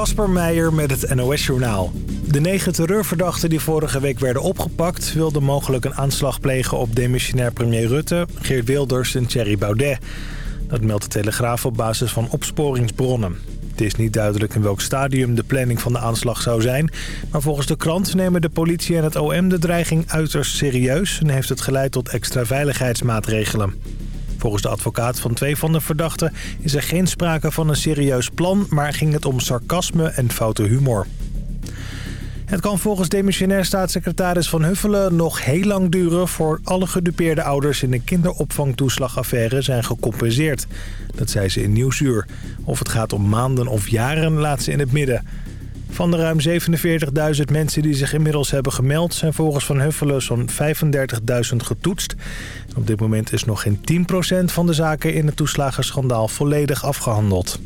Kasper Meijer met het NOS-journaal. De negen terreurverdachten die vorige week werden opgepakt... wilden mogelijk een aanslag plegen op demissionair premier Rutte... Geert Wilders en Thierry Baudet. Dat meldt de Telegraaf op basis van opsporingsbronnen. Het is niet duidelijk in welk stadium de planning van de aanslag zou zijn... maar volgens de krant nemen de politie en het OM de dreiging uiterst serieus... en heeft het geleid tot extra veiligheidsmaatregelen. Volgens de advocaat van twee van de verdachten is er geen sprake van een serieus plan... maar ging het om sarcasme en foute humor. Het kan volgens demissionair staatssecretaris Van Huffelen nog heel lang duren... voor alle gedupeerde ouders in de kinderopvangtoeslagaffaire zijn gecompenseerd. Dat zei ze in Nieuwsuur. Of het gaat om maanden of jaren laat ze in het midden. Van de ruim 47.000 mensen die zich inmiddels hebben gemeld... zijn volgens Van Huffelen zo'n 35.000 getoetst. Op dit moment is nog geen 10% van de zaken in het toeslagenschandaal volledig afgehandeld.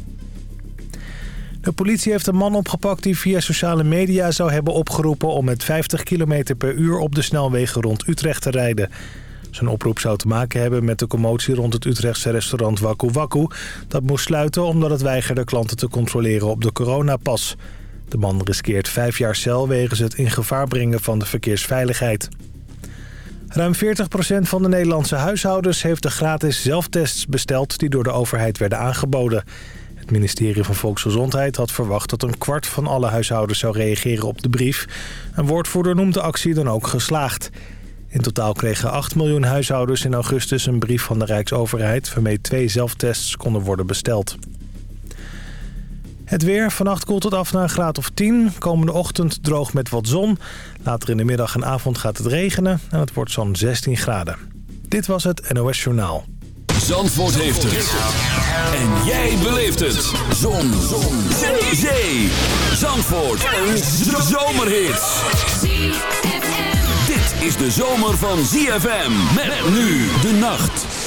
De politie heeft een man opgepakt die via sociale media zou hebben opgeroepen... om met 50 km per uur op de snelwegen rond Utrecht te rijden. Zijn oproep zou te maken hebben met de commotie rond het Utrechtse restaurant Waku Waku. Dat moest sluiten omdat het weigerde klanten te controleren op de coronapas. De man riskeert vijf jaar cel wegens het in gevaar brengen van de verkeersveiligheid. Ruim 40% van de Nederlandse huishoudens heeft de gratis zelftests besteld... die door de overheid werden aangeboden. Het ministerie van Volksgezondheid had verwacht dat een kwart van alle huishoudens zou reageren op de brief. Een woordvoerder noemt de actie dan ook geslaagd. In totaal kregen 8 miljoen huishoudens in augustus een brief van de Rijksoverheid... waarmee twee zelftests konden worden besteld. Het weer. Vannacht koelt het af naar een graad of 10. Komende ochtend droog met wat zon. Later in de middag en avond gaat het regenen en het wordt zo'n 16 graden. Dit was het NOS Journaal. Zandvoort heeft het. En jij beleeft het. Zon. zon. Zee. Zee. Zandvoort. Een zomerhit. Dit is de zomer van ZFM. Met nu de nacht.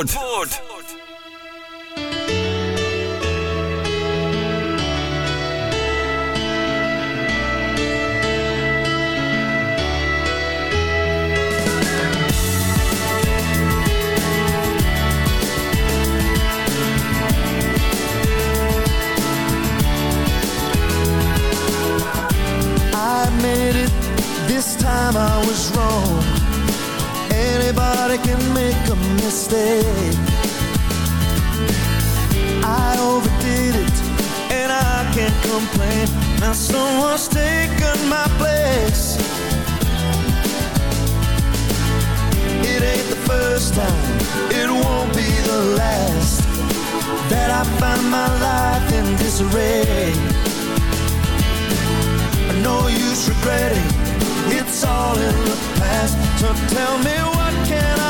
Zandvoort. My life in disarray. No use regretting. It's all in the past. So tell me what can I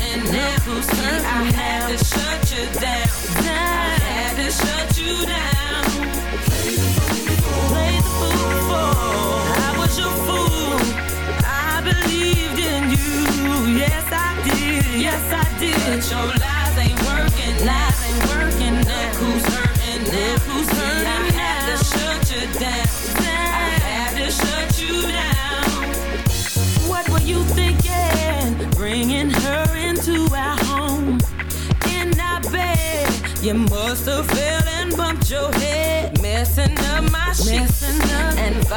and now see I had to shut you down. I had to shut you down.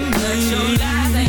me.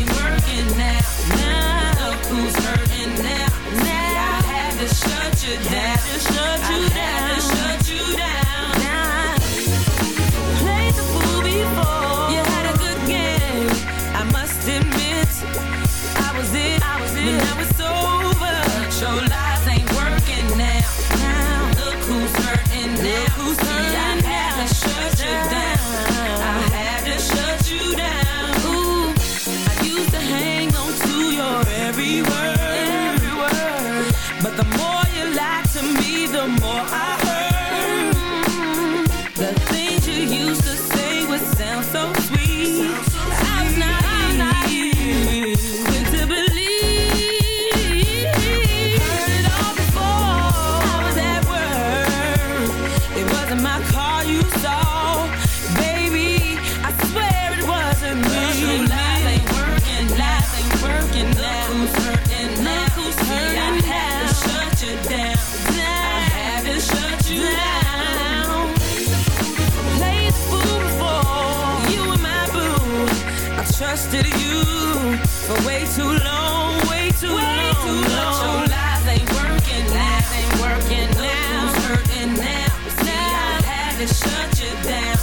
for way too long, way too way long. Too long. But your lies ain't working now. Lies ain't working now. Who's hurting now? See, I had to shut you down.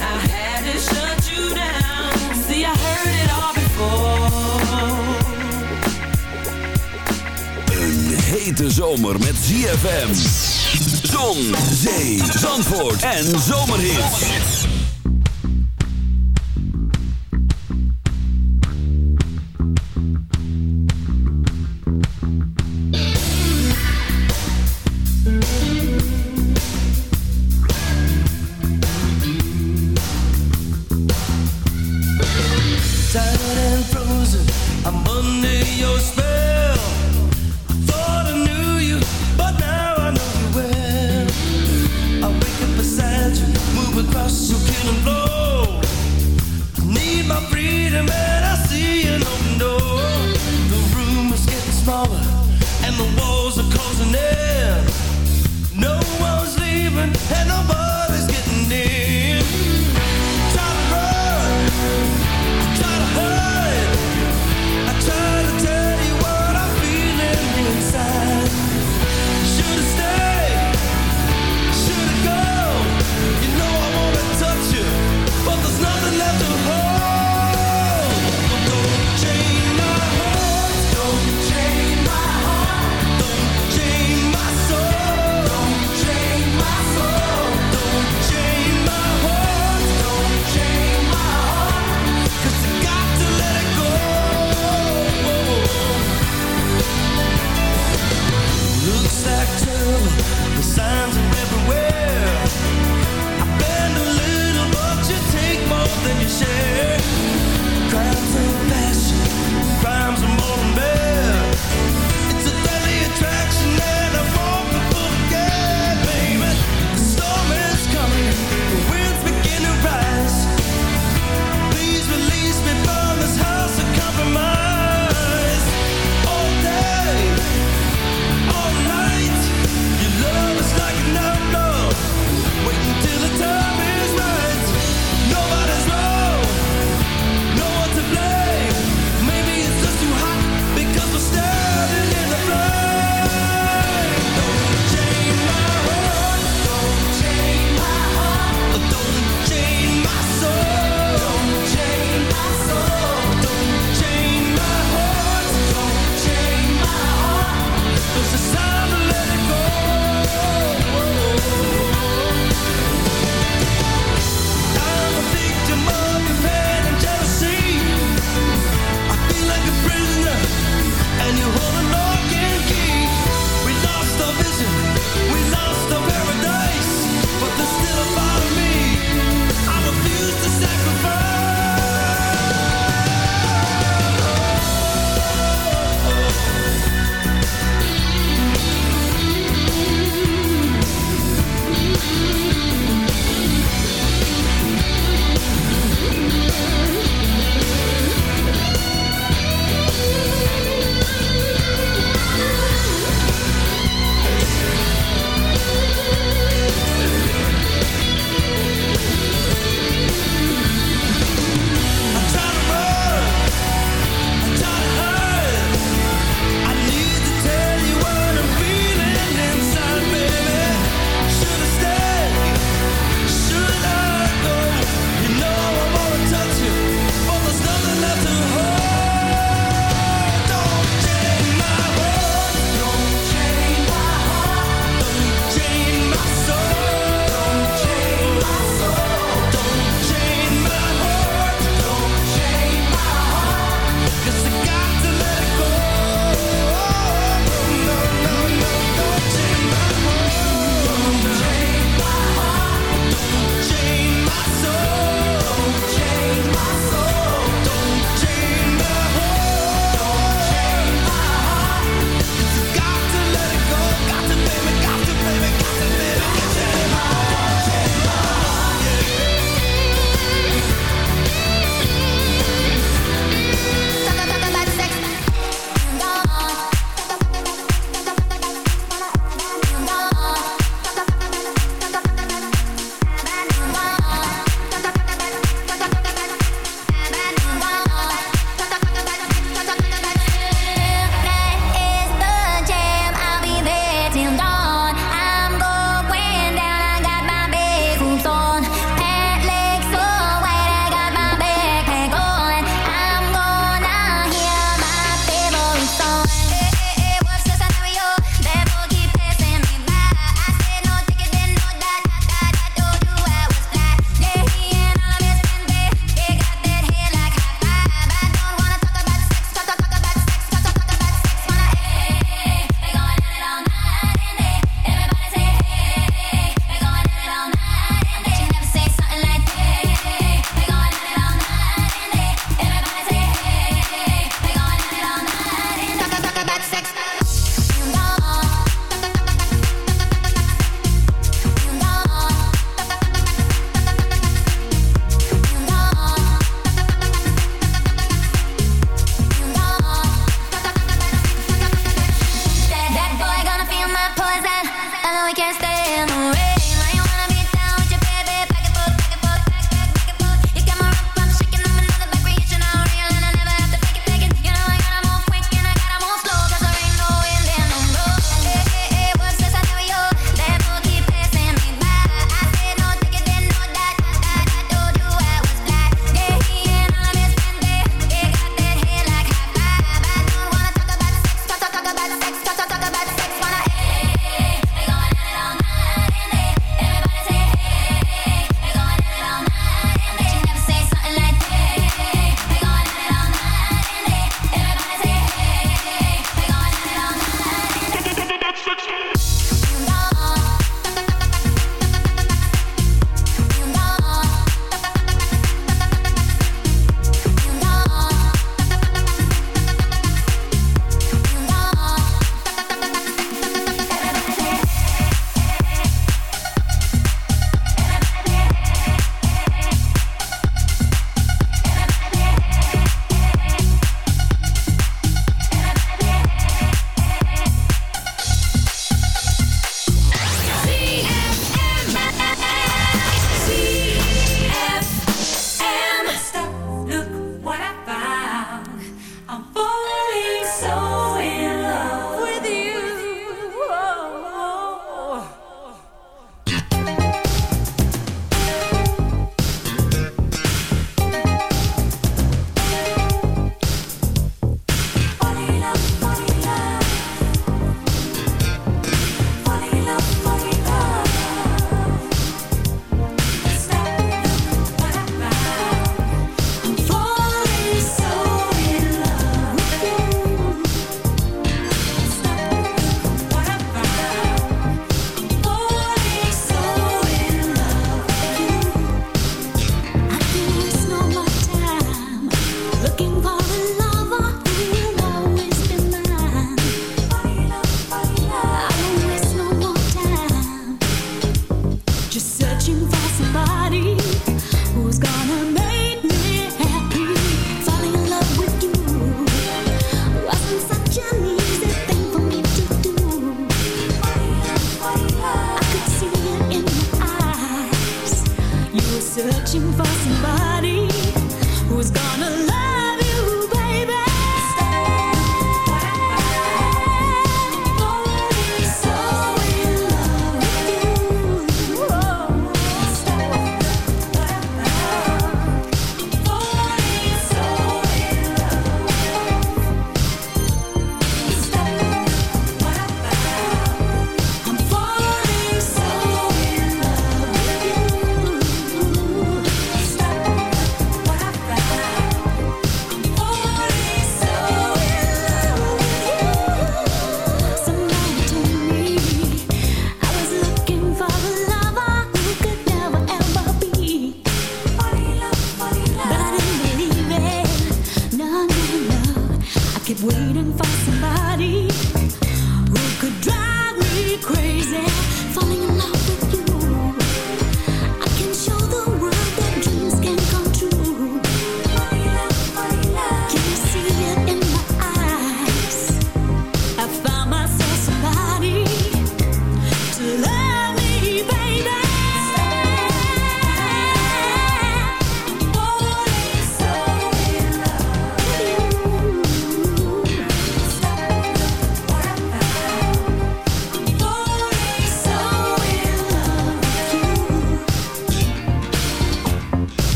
I had to shut you down. See, I heard it all before. Een hete zomer met ZFM. Zon, zee, zandvoort en zomerhit. and no more.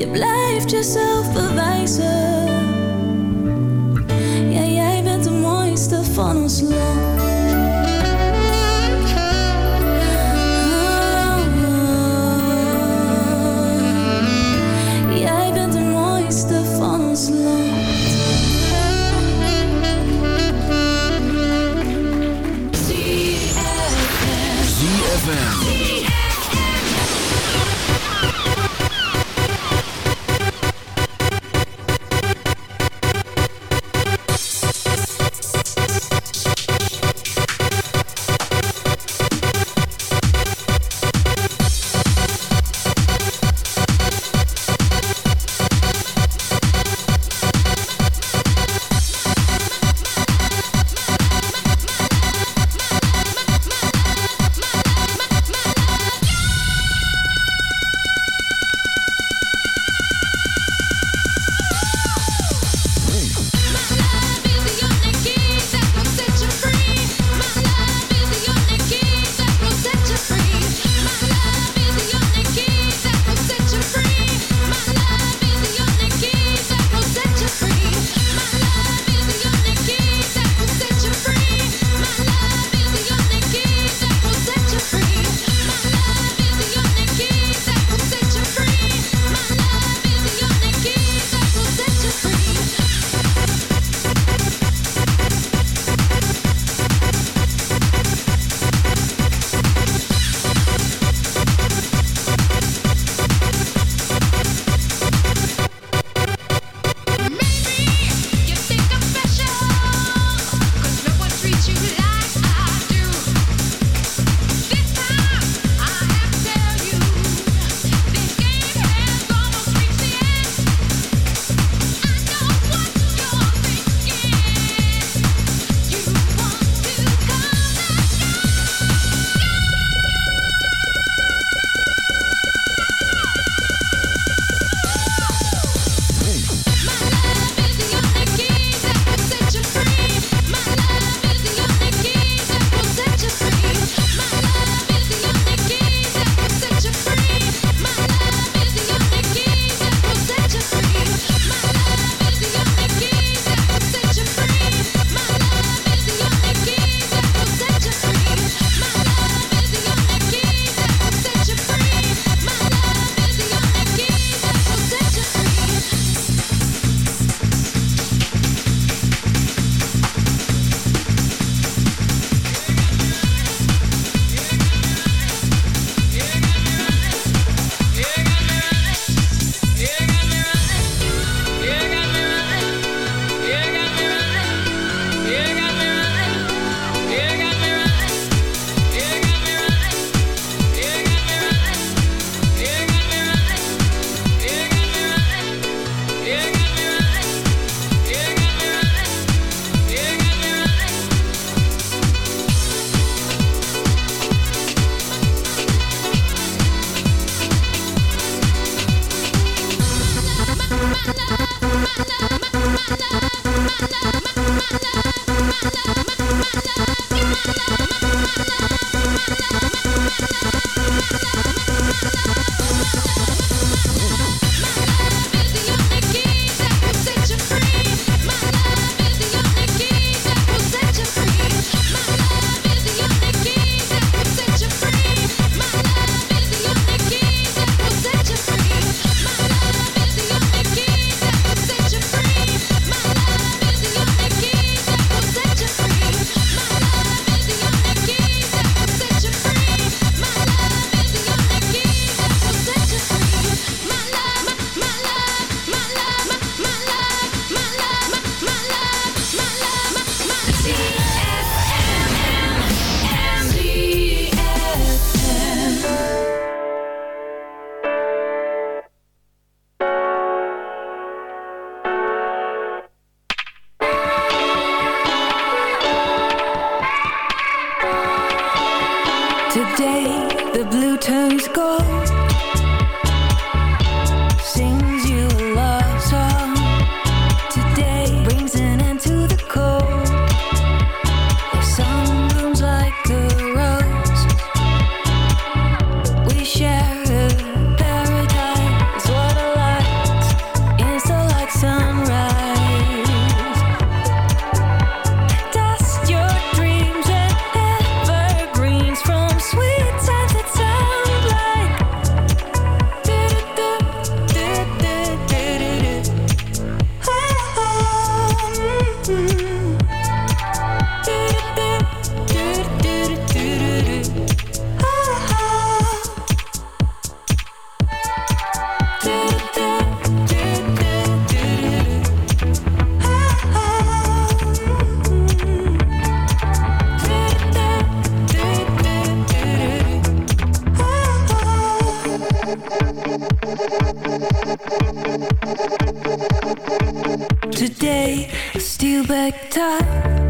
Je blijft jezelf bewijzen. Ja, jij bent de mooiste van ons land. today. Steal back time.